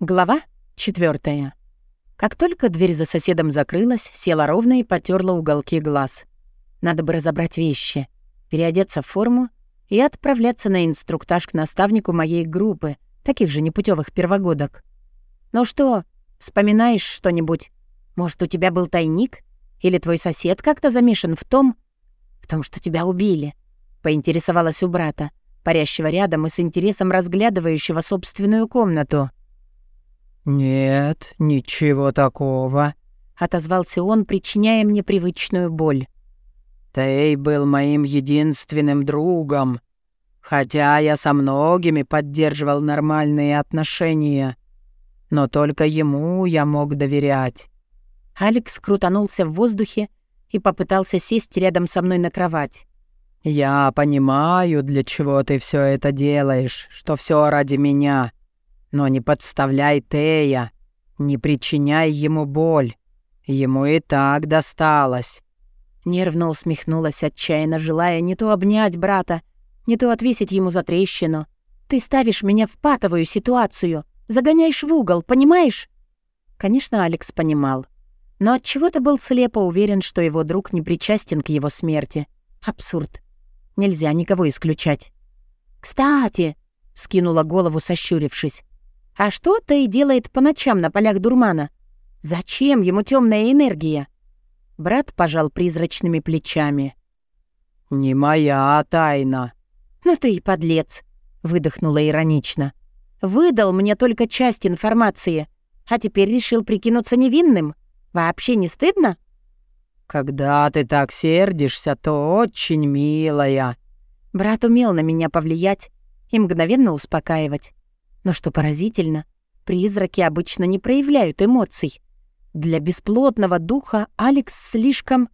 Глава четвертая. Как только дверь за соседом закрылась, села ровно и потерла уголки глаз. Надо бы разобрать вещи, переодеться в форму и отправляться на инструктаж к наставнику моей группы, таких же непутевых первогодок. «Ну что, вспоминаешь что-нибудь? Может, у тебя был тайник? Или твой сосед как-то замешан в том, в том, что тебя убили?» — поинтересовалась у брата, парящего рядом и с интересом разглядывающего собственную комнату. «Нет, ничего такого», — отозвался он, причиняя мне привычную боль. «Тей был моим единственным другом, хотя я со многими поддерживал нормальные отношения, но только ему я мог доверять». Алекс крутанулся в воздухе и попытался сесть рядом со мной на кровать. «Я понимаю, для чего ты все это делаешь, что все ради меня. Но не подставляй Тея, не причиняй ему боль. Ему и так досталось». Нервно усмехнулась, отчаянно желая не то обнять брата, не то отвесить ему за трещину. «Ты ставишь меня в патовую ситуацию, загоняешь в угол, понимаешь?» Конечно, Алекс понимал. Но отчего-то был слепо уверен, что его друг не причастен к его смерти. Абсурд. Нельзя никого исключать. «Кстати», — скинула голову, сощурившись, а что Тей делает по ночам на полях дурмана? Зачем ему темная энергия? Брат пожал призрачными плечами. «Не моя тайна». «Ну ты и подлец», — выдохнула иронично. «Выдал мне только часть информации, а теперь решил прикинуться невинным. Вообще не стыдно?» «Когда ты так сердишься, то очень милая». Брат умел на меня повлиять и мгновенно успокаивать. Но что поразительно, призраки обычно не проявляют эмоций. Для бесплотного духа Алекс слишком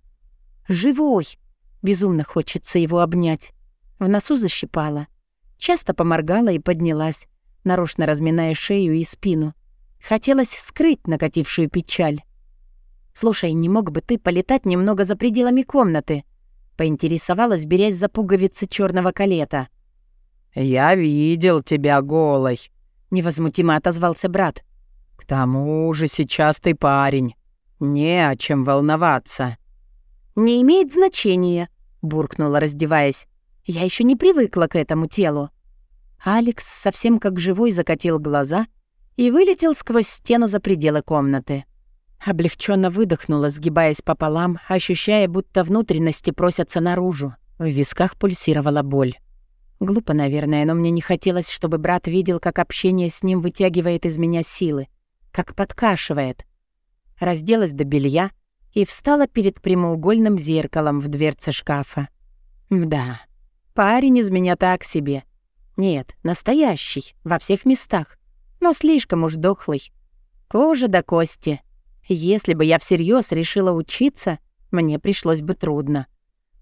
живой. Безумно хочется его обнять. В носу защипала. Часто поморгала и поднялась, нарочно разминая шею и спину. Хотелось скрыть накатившую печаль. «Слушай, не мог бы ты полетать немного за пределами комнаты?» Поинтересовалась, берясь за пуговицы черного калета. «Я видел тебя голой», невозмутимо отозвался брат. «К тому же сейчас ты парень. Не о чем волноваться». «Не имеет значения», — буркнула, раздеваясь. «Я еще не привыкла к этому телу». Алекс совсем как живой закатил глаза и вылетел сквозь стену за пределы комнаты. Облегченно выдохнула, сгибаясь пополам, ощущая, будто внутренности просятся наружу. В висках пульсировала боль. Глупо, наверное, но мне не хотелось, чтобы брат видел, как общение с ним вытягивает из меня силы, как подкашивает. Разделась до белья и встала перед прямоугольным зеркалом в дверце шкафа. Да, парень из меня так себе. Нет, настоящий, во всех местах, но слишком уж дохлый. Кожа до кости. Если бы я всерьез решила учиться, мне пришлось бы трудно.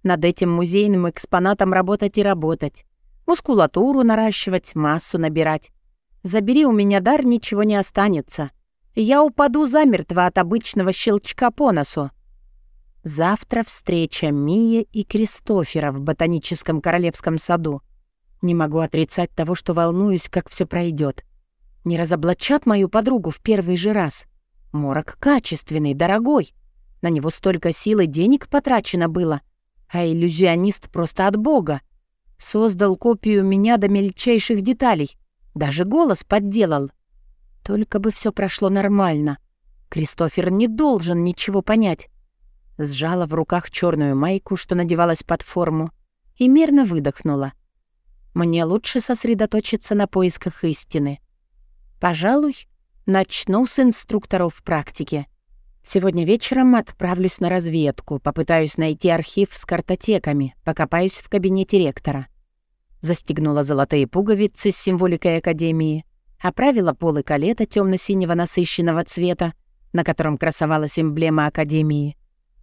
Над этим музейным экспонатом работать и работать. Мускулатуру наращивать, массу набирать. Забери у меня дар, ничего не останется. Я упаду замертво от обычного щелчка по носу. Завтра встреча Мии и Кристофера в ботаническом королевском саду. Не могу отрицать того, что волнуюсь, как все пройдет. Не разоблачат мою подругу в первый же раз. Морок качественный, дорогой. На него столько сил и денег потрачено было. А иллюзионист просто от бога. Создал копию меня до мельчайших деталей. Даже голос подделал. Только бы все прошло нормально. Кристофер не должен ничего понять. Сжала в руках черную майку, что надевалась под форму, и мирно выдохнула. Мне лучше сосредоточиться на поисках истины. Пожалуй, начну с инструкторов практики. Сегодня вечером отправлюсь на разведку, попытаюсь найти архив с картотеками, покопаюсь в кабинете ректора застегнула золотые пуговицы с символикой Академии, оправила полы калета темно синего насыщенного цвета, на котором красовалась эмблема Академии,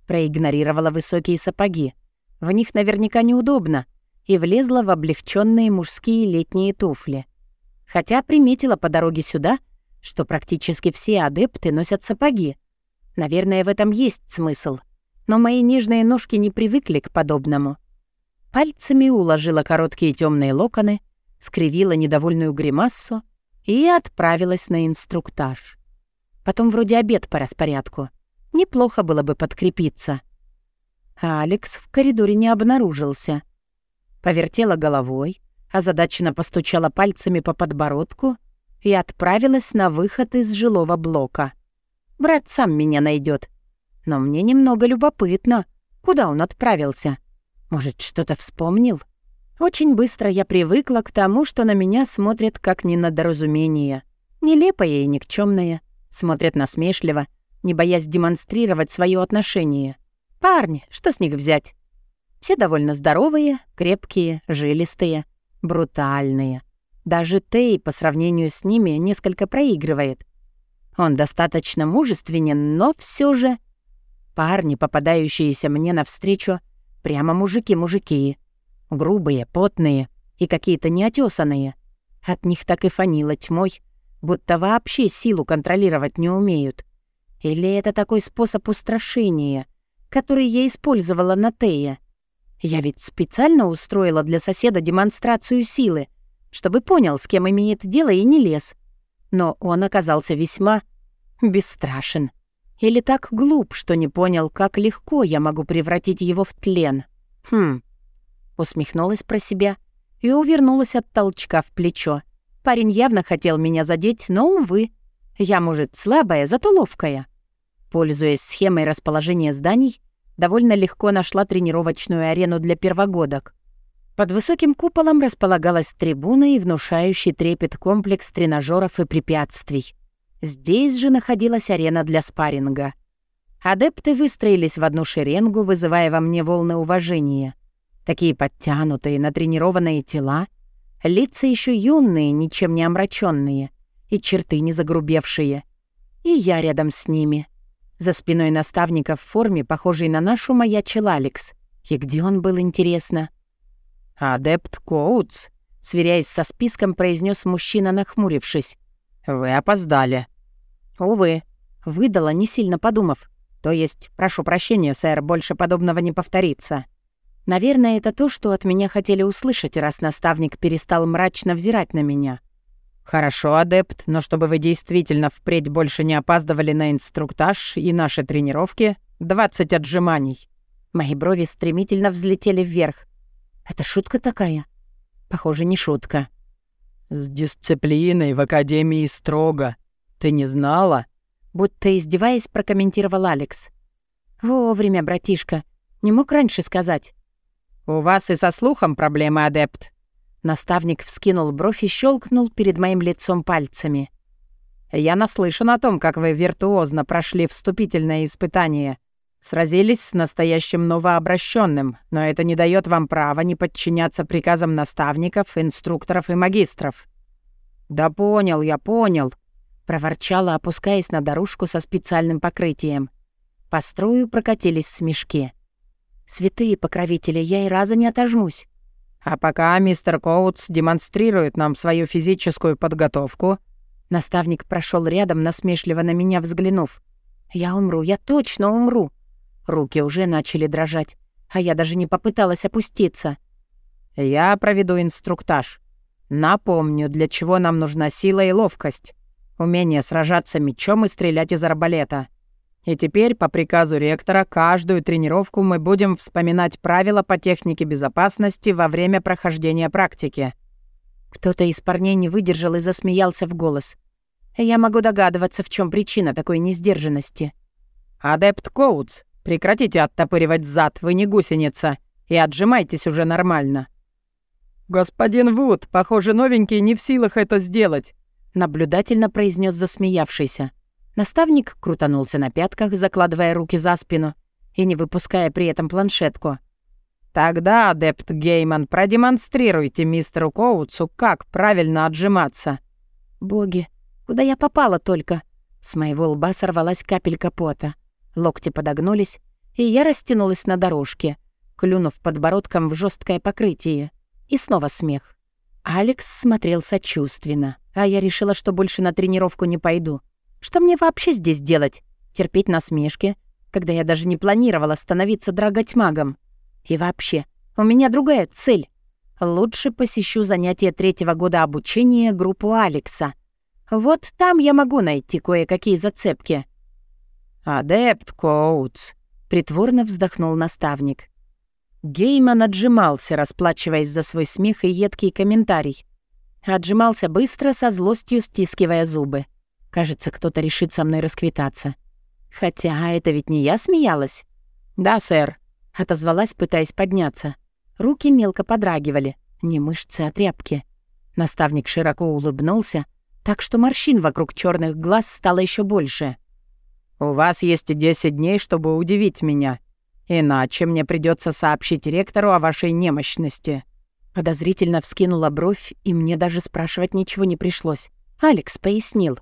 проигнорировала высокие сапоги. В них наверняка неудобно, и влезла в облегченные мужские летние туфли. Хотя приметила по дороге сюда, что практически все адепты носят сапоги. Наверное, в этом есть смысл. Но мои нежные ножки не привыкли к подобному. Пальцами уложила короткие темные локоны, скривила недовольную гримассу и отправилась на инструктаж. Потом вроде обед по распорядку. Неплохо было бы подкрепиться. А Алекс в коридоре не обнаружился. Повертела головой, озадаченно постучала пальцами по подбородку и отправилась на выход из жилого блока. Брат сам меня найдет. Но мне немного любопытно, куда он отправился. Может, что-то вспомнил? Очень быстро я привыкла к тому, что на меня смотрят как недоразумение. Нелепое и никчемное. Смотрят насмешливо, не боясь демонстрировать свое отношение. Парни, что с них взять? Все довольно здоровые, крепкие, жилистые, брутальные. Даже Тей по сравнению с ними несколько проигрывает. Он достаточно мужественен, но все же... Парни, попадающиеся мне навстречу, прямо мужики-мужики. Грубые, потные и какие-то неотесанные. От них так и фанило тьмой, будто вообще силу контролировать не умеют. Или это такой способ устрашения, который я использовала на Тея? Я ведь специально устроила для соседа демонстрацию силы, чтобы понял, с кем имеет дело и не лез. Но он оказался весьма бесстрашен. Или так глуп, что не понял, как легко я могу превратить его в тлен. Хм. Усмехнулась про себя и увернулась от толчка в плечо. Парень явно хотел меня задеть, но, увы. Я, может, слабая, зато ловкая. Пользуясь схемой расположения зданий, довольно легко нашла тренировочную арену для первогодок. Под высоким куполом располагалась трибуна и внушающий трепет комплекс тренажеров и препятствий. Здесь же находилась арена для спарринга. Адепты выстроились в одну шеренгу, вызывая во мне волны уважения. Такие подтянутые, натренированные тела, лица еще юные, ничем не омраченные, и черты не загрубевшие. И я рядом с ними. За спиной наставника в форме, похожей на нашу, маячил Алекс. И где он был, интересно? «Адепт Коутс», — сверяясь со списком, произнес мужчина, нахмурившись. «Вы опоздали». «Увы», — выдала, не сильно подумав. «То есть, прошу прощения, сэр, больше подобного не повторится». Наверное, это то, что от меня хотели услышать, раз наставник перестал мрачно взирать на меня. «Хорошо, адепт, но чтобы вы действительно впредь больше не опаздывали на инструктаж и наши тренировки, 20 отжиманий». Мои брови стремительно взлетели вверх. «Это шутка такая?» «Похоже, не шутка». «С дисциплиной в Академии строго. Ты не знала?» Будто издеваясь, прокомментировал Алекс. «Вовремя, братишка. Не мог раньше сказать». «У вас и со слухом проблемы, адепт», Наставник вскинул бровь и щелкнул перед моим лицом пальцами. «Я наслышан о том, как вы виртуозно прошли вступительное испытание. Сразились с настоящим новообращенным, но это не дает вам права не подчиняться приказам наставников, инструкторов и магистров». «Да понял, я понял», — проворчала, опускаясь на дорожку со специальным покрытием. По строю прокатились смешки. «Святые покровители, я и раза не отожмусь. А пока мистер Коутс демонстрирует нам свою физическую подготовку...» Наставник прошел рядом, насмешливо на меня взглянув. «Я умру, я точно умру!» Руки уже начали дрожать, а я даже не попыталась опуститься. «Я проведу инструктаж. Напомню, для чего нам нужна сила и ловкость. Умение сражаться мечом и стрелять из арбалета. И теперь, по приказу ректора, каждую тренировку мы будем вспоминать правила по технике безопасности во время прохождения практики». Кто-то из парней не выдержал и засмеялся в голос. «Я могу догадываться, в чем причина такой несдержанности». «Адепт Коутс, прекратите оттопыривать зад, вы не гусеница, и отжимайтесь уже нормально». «Господин Вуд, похоже, новенький не в силах это сделать», наблюдательно произнес засмеявшийся. Наставник крутанулся на пятках, закладывая руки за спину и не выпуская при этом планшетку. «Тогда, адепт Гейман, продемонстрируйте мистеру Коутсу, как правильно отжиматься». «Боги, куда я попала только?» С моего лба сорвалась капелька пота. Локти подогнулись, и я растянулась на дорожке, клюнув подбородком в жесткое покрытие. И снова смех. Алекс смотрел сочувственно, а я решила, что больше на тренировку не пойду. Что мне вообще здесь делать? Терпеть насмешки, когда я даже не планировала становиться драготьмагом? И вообще, у меня другая цель. Лучше посещу занятия третьего года обучения группу Алекса, Вот там я могу найти кое-какие зацепки». «Адепт Коутс», — притворно вздохнул наставник. Гейман отжимался, расплачиваясь за свой смех и едкий комментарий. Отжимался быстро, со злостью стискивая зубы. Кажется, кто-то решит со мной расквитаться. Хотя это ведь не я смеялась. «Да, сэр», — отозвалась, пытаясь подняться. Руки мелко подрагивали, не мышцы, а тряпки. Наставник широко улыбнулся, так что морщин вокруг черных глаз стало еще больше. «У вас есть 10 дней, чтобы удивить меня. Иначе мне придется сообщить ректору о вашей немощности». Подозрительно вскинула бровь, и мне даже спрашивать ничего не пришлось. Алекс пояснил.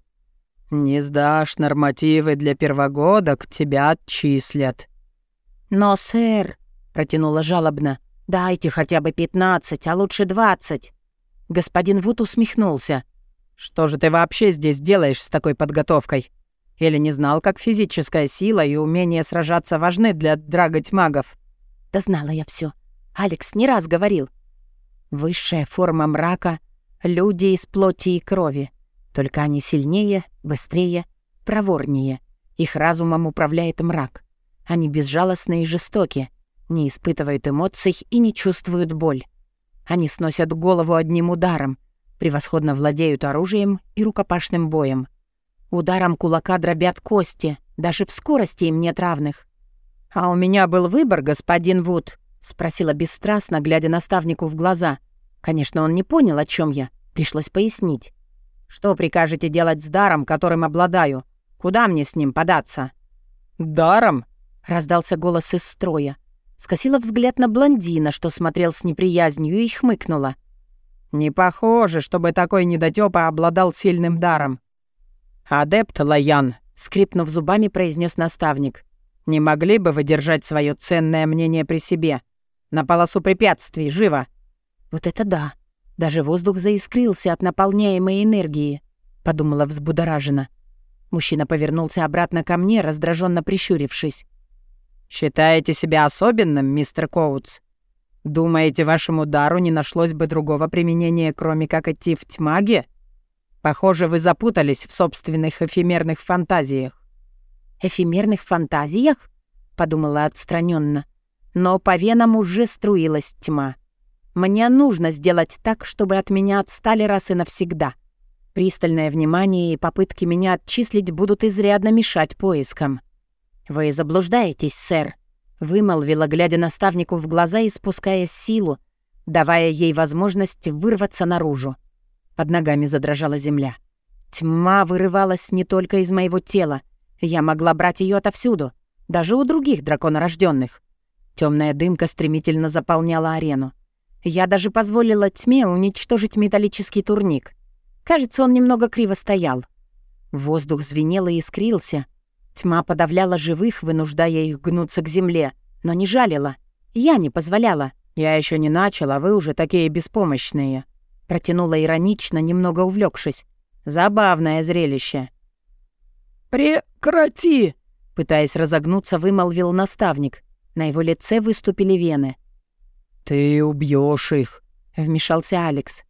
«Не сдашь нормативы для первогодок, тебя отчислят». «Но, сэр», — протянула жалобно, — «дайте хотя бы пятнадцать, а лучше двадцать». Господин Вуд усмехнулся. «Что же ты вообще здесь делаешь с такой подготовкой? Или не знал, как физическая сила и умение сражаться важны для драготь-магов?» «Да знала я все. Алекс не раз говорил. Высшая форма мрака — люди из плоти и крови. Только они сильнее, быстрее, проворнее. Их разумом управляет мрак. Они безжалостны и жестоки, не испытывают эмоций и не чувствуют боль. Они сносят голову одним ударом, превосходно владеют оружием и рукопашным боем. Ударом кулака дробят кости, даже в скорости им нет равных. «А у меня был выбор, господин Вуд», — спросила бесстрастно, глядя наставнику в глаза. Конечно, он не понял, о чем я. Пришлось пояснить. Что прикажете делать с даром, которым обладаю? Куда мне с ним податься?» «Даром?» — раздался голос из строя. Скосила взгляд на блондина, что смотрел с неприязнью, и хмыкнула. «Не похоже, чтобы такой недотёпа обладал сильным даром». «Адепт Лаян», — скрипнув зубами, произнес наставник. «Не могли бы вы держать свое ценное мнение при себе? На полосу препятствий, живо!» «Вот это да! Даже воздух заискрился от наполняемой энергии», — подумала взбудораженно. Мужчина повернулся обратно ко мне, раздраженно прищурившись. «Считаете себя особенным, мистер Коутс? Думаете, вашему дару не нашлось бы другого применения, кроме как идти в тьмаге? Похоже, вы запутались в собственных эфемерных фантазиях». «Эфемерных фантазиях?» — подумала отстраненно. Но по венам уже струилась тьма. Мне нужно сделать так, чтобы от меня отстали раз и навсегда. Пристальное внимание и попытки меня отчислить будут изрядно мешать поискам. «Вы заблуждаетесь, сэр», — вымолвила, глядя наставнику в глаза и спуская силу, давая ей возможность вырваться наружу. Под ногами задрожала земля. Тьма вырывалась не только из моего тела. Я могла брать ее отовсюду, даже у других драконорожденных. Темная дымка стремительно заполняла арену. Я даже позволила тьме уничтожить металлический турник. Кажется, он немного криво стоял. Воздух звенел и искрился. Тьма подавляла живых, вынуждая их гнуться к земле, но не жалила. Я не позволяла. «Я еще не начала, вы уже такие беспомощные», — протянула иронично, немного увлекшись. «Забавное зрелище». «Прекрати!» — пытаясь разогнуться, вымолвил наставник. На его лице выступили вены. «Ты убьешь их», — вмешался Алекс.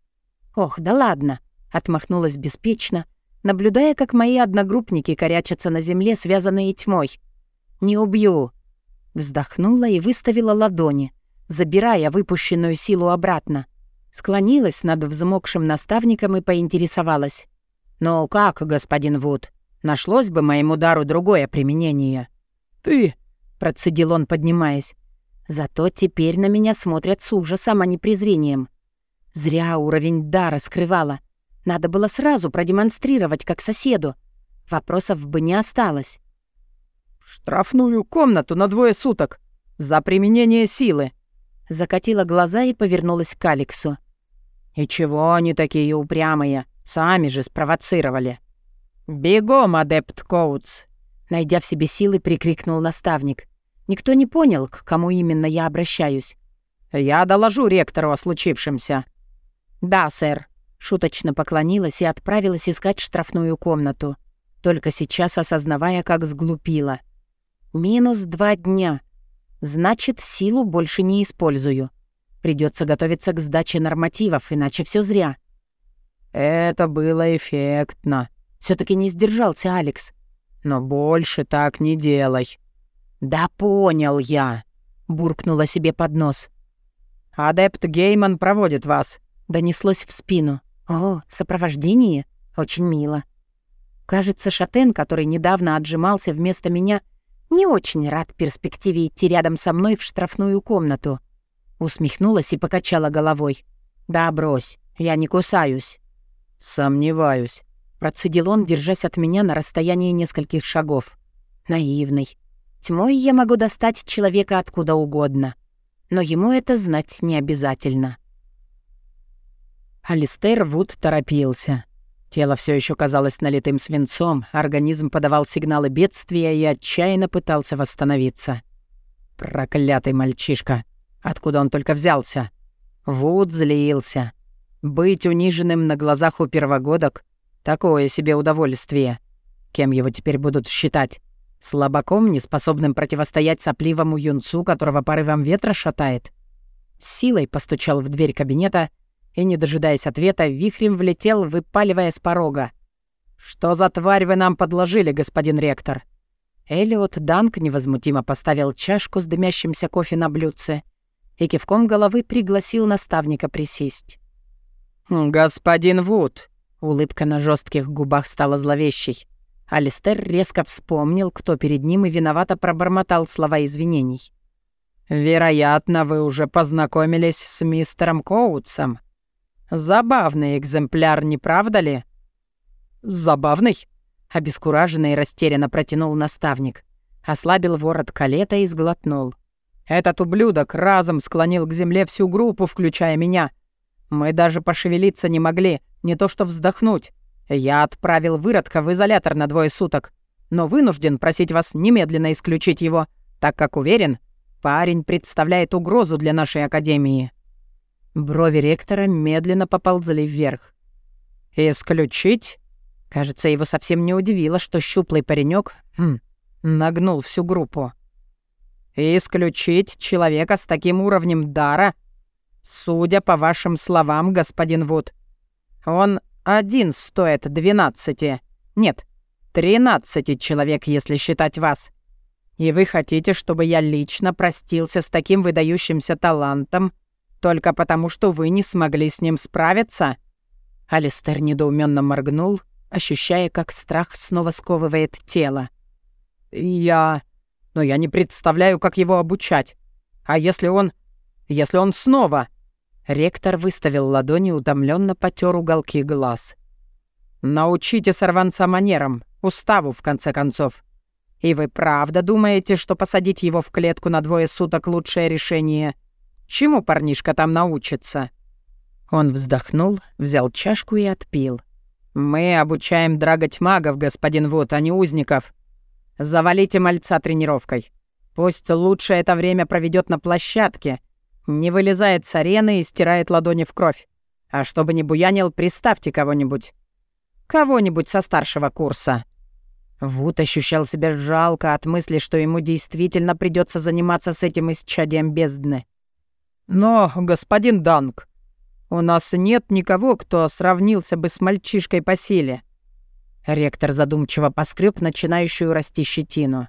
«Ох, да ладно», — отмахнулась беспечно, наблюдая, как мои одногруппники корячатся на земле, связанные тьмой. «Не убью», — вздохнула и выставила ладони, забирая выпущенную силу обратно. Склонилась над взмокшим наставником и поинтересовалась. «Ну как, господин Вуд, нашлось бы моему дару другое применение?» «Ты...» — процедил он, поднимаясь. Зато теперь на меня смотрят с ужасом, а не презрением. Зря уровень дара скрывала. Надо было сразу продемонстрировать, как соседу. Вопросов бы не осталось. «В штрафную комнату на двое суток! За применение силы!» Закатила глаза и повернулась к Алексу. «И чего они такие упрямые? Сами же спровоцировали!» «Бегом, адепт Коутс!» Найдя в себе силы, прикрикнул наставник. Никто не понял, к кому именно я обращаюсь. «Я доложу ректору о случившемся». «Да, сэр», — шуточно поклонилась и отправилась искать штрафную комнату, только сейчас осознавая, как сглупила. «Минус два дня. Значит, силу больше не использую. Придется готовиться к сдаче нормативов, иначе все зря». Это было эффектно. все таки не сдержался Алекс. Но больше так не делай. Да понял я, буркнула себе под нос. Адепт Гейман проводит вас. Донеслось в спину. О, сопровождение? Очень мило. Кажется, Шатен, который недавно отжимался вместо меня, не очень рад перспективе идти рядом со мной в штрафную комнату. Усмехнулась и покачала головой. «Да брось, я не кусаюсь». «Сомневаюсь», — процедил он, держась от меня на расстоянии нескольких шагов. «Наивный. Тьмой я могу достать человека откуда угодно. Но ему это знать не обязательно». Алистер Вуд торопился. Тело все еще казалось налитым свинцом, организм подавал сигналы бедствия и отчаянно пытался восстановиться. Проклятый мальчишка. Откуда он только взялся? Вуд злился. Быть униженным на глазах у первогодок — такое себе удовольствие. Кем его теперь будут считать? Слабаком, неспособным противостоять сопливому юнцу, которого порывом ветра шатает? С силой постучал в дверь кабинета — и, не дожидаясь ответа, вихрем влетел, выпаливая с порога. «Что за тварь вы нам подложили, господин ректор?» Элиот Данк невозмутимо поставил чашку с дымящимся кофе на блюдце и кивком головы пригласил наставника присесть. «Господин Вуд!» Улыбка на жестких губах стала зловещей. Алистер резко вспомнил, кто перед ним и виновато пробормотал слова извинений. «Вероятно, вы уже познакомились с мистером Коутсом. Забавный экземпляр, не правда ли?» «Забавный?» — обескураженно и растерянно протянул наставник. Ослабил ворот калета и сглотнул. «Этот ублюдок разом склонил к земле всю группу, включая меня. Мы даже пошевелиться не могли, не то что вздохнуть. Я отправил выродка в изолятор на двое суток, но вынужден просить вас немедленно исключить его, так как уверен, парень представляет угрозу для нашей академии». Брови ректора медленно поползли вверх. «Исключить?» Кажется, его совсем не удивило, что щуплый паренек хм, нагнул всю группу. «Исключить человека с таким уровнем дара? Судя по вашим словам, господин Вуд, он один стоит двенадцати. Нет, тринадцати человек, если считать вас. И вы хотите, чтобы я лично простился с таким выдающимся талантом только потому, что вы не смогли с ним справиться?» Алистер недоуменно моргнул, ощущая, как страх снова сковывает тело. «Я... Но я не представляю, как его обучать. А если он... Если он снова...» Ректор выставил ладони, утомленно потер уголки глаз. «Научите сорванца манерам, уставу, в конце концов. И вы правда думаете, что посадить его в клетку на двое суток — лучшее решение?» Чему парнишка там научится?» Он вздохнул, взял чашку и отпил. «Мы обучаем драгать магов, господин Вуд, а не узников. Завалите мальца тренировкой. Пусть лучше это время проведет на площадке, не вылезает с арены и стирает ладони в кровь. А чтобы не буянил, приставьте кого-нибудь. Кого-нибудь со старшего курса». Вуд ощущал себя жалко от мысли, что ему действительно придется заниматься с этим исчадием бездны. «Но, господин Данк, у нас нет никого, кто сравнился бы с мальчишкой по силе». Ректор задумчиво поскреб начинающую расти щетину.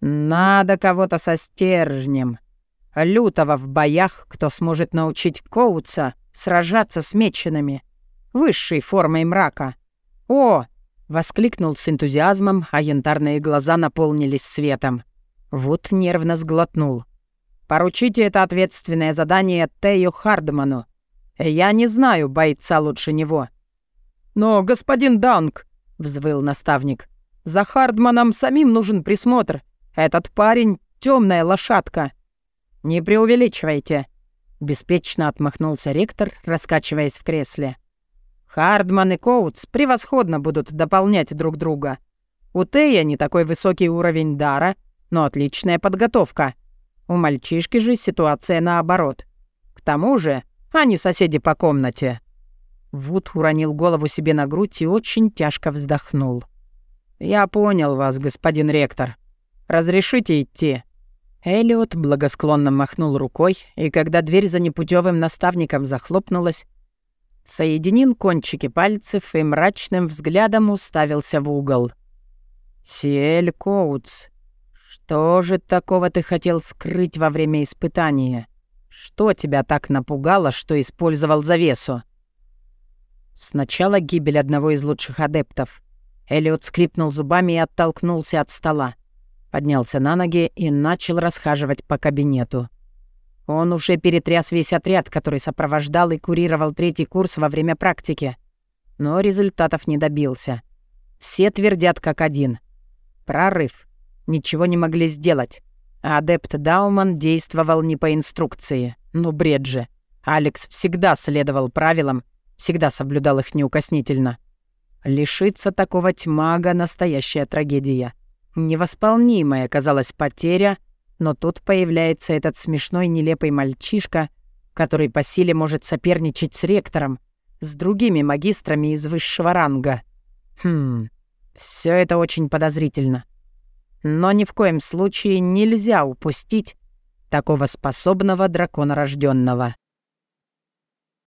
«Надо кого-то со стержнем. Лютого в боях, кто сможет научить Коутса сражаться с меченами, высшей формой мрака. О!» — воскликнул с энтузиазмом, а янтарные глаза наполнились светом. Вот нервно сглотнул. Поручите это ответственное задание Тею Хардману. Я не знаю бойца лучше него». «Но, господин Данк», — взвыл наставник, — «за Хардманом самим нужен присмотр. Этот парень — темная лошадка». «Не преувеличивайте», — беспечно отмахнулся ректор, раскачиваясь в кресле. «Хардман и Коутс превосходно будут дополнять друг друга. У Тея не такой высокий уровень дара, но отличная подготовка. У мальчишки же ситуация наоборот. К тому же они соседи по комнате». Вуд уронил голову себе на грудь и очень тяжко вздохнул. «Я понял вас, господин ректор. Разрешите идти?» Элиот благосклонно махнул рукой, и когда дверь за непутевым наставником захлопнулась, соединил кончики пальцев и мрачным взглядом уставился в угол. «Сиэль Коутс, что же такого ты хотел скрыть во время испытания? Что тебя так напугало, что использовал завесу?» Сначала гибель одного из лучших адептов. Элliot скрипнул зубами и оттолкнулся от стола. Поднялся на ноги и начал расхаживать по кабинету. Он уже перетряс весь отряд, который сопровождал и курировал третий курс во время практики. Но результатов не добился. Все твердят как один. Прорыв. Ничего не могли сделать. Адепт Дауман действовал не по инструкции. Ну, бред же. Алекс всегда следовал правилам, всегда соблюдал их неукоснительно. Лишиться такого тьмага — настоящая трагедия. Невосполнимая казалась потеря, но тут появляется этот смешной нелепый мальчишка, который по силе может соперничать с ректором, с другими магистрами из высшего ранга. Хм, все это очень подозрительно. Но ни в коем случае нельзя упустить такого способного дракона рожденного.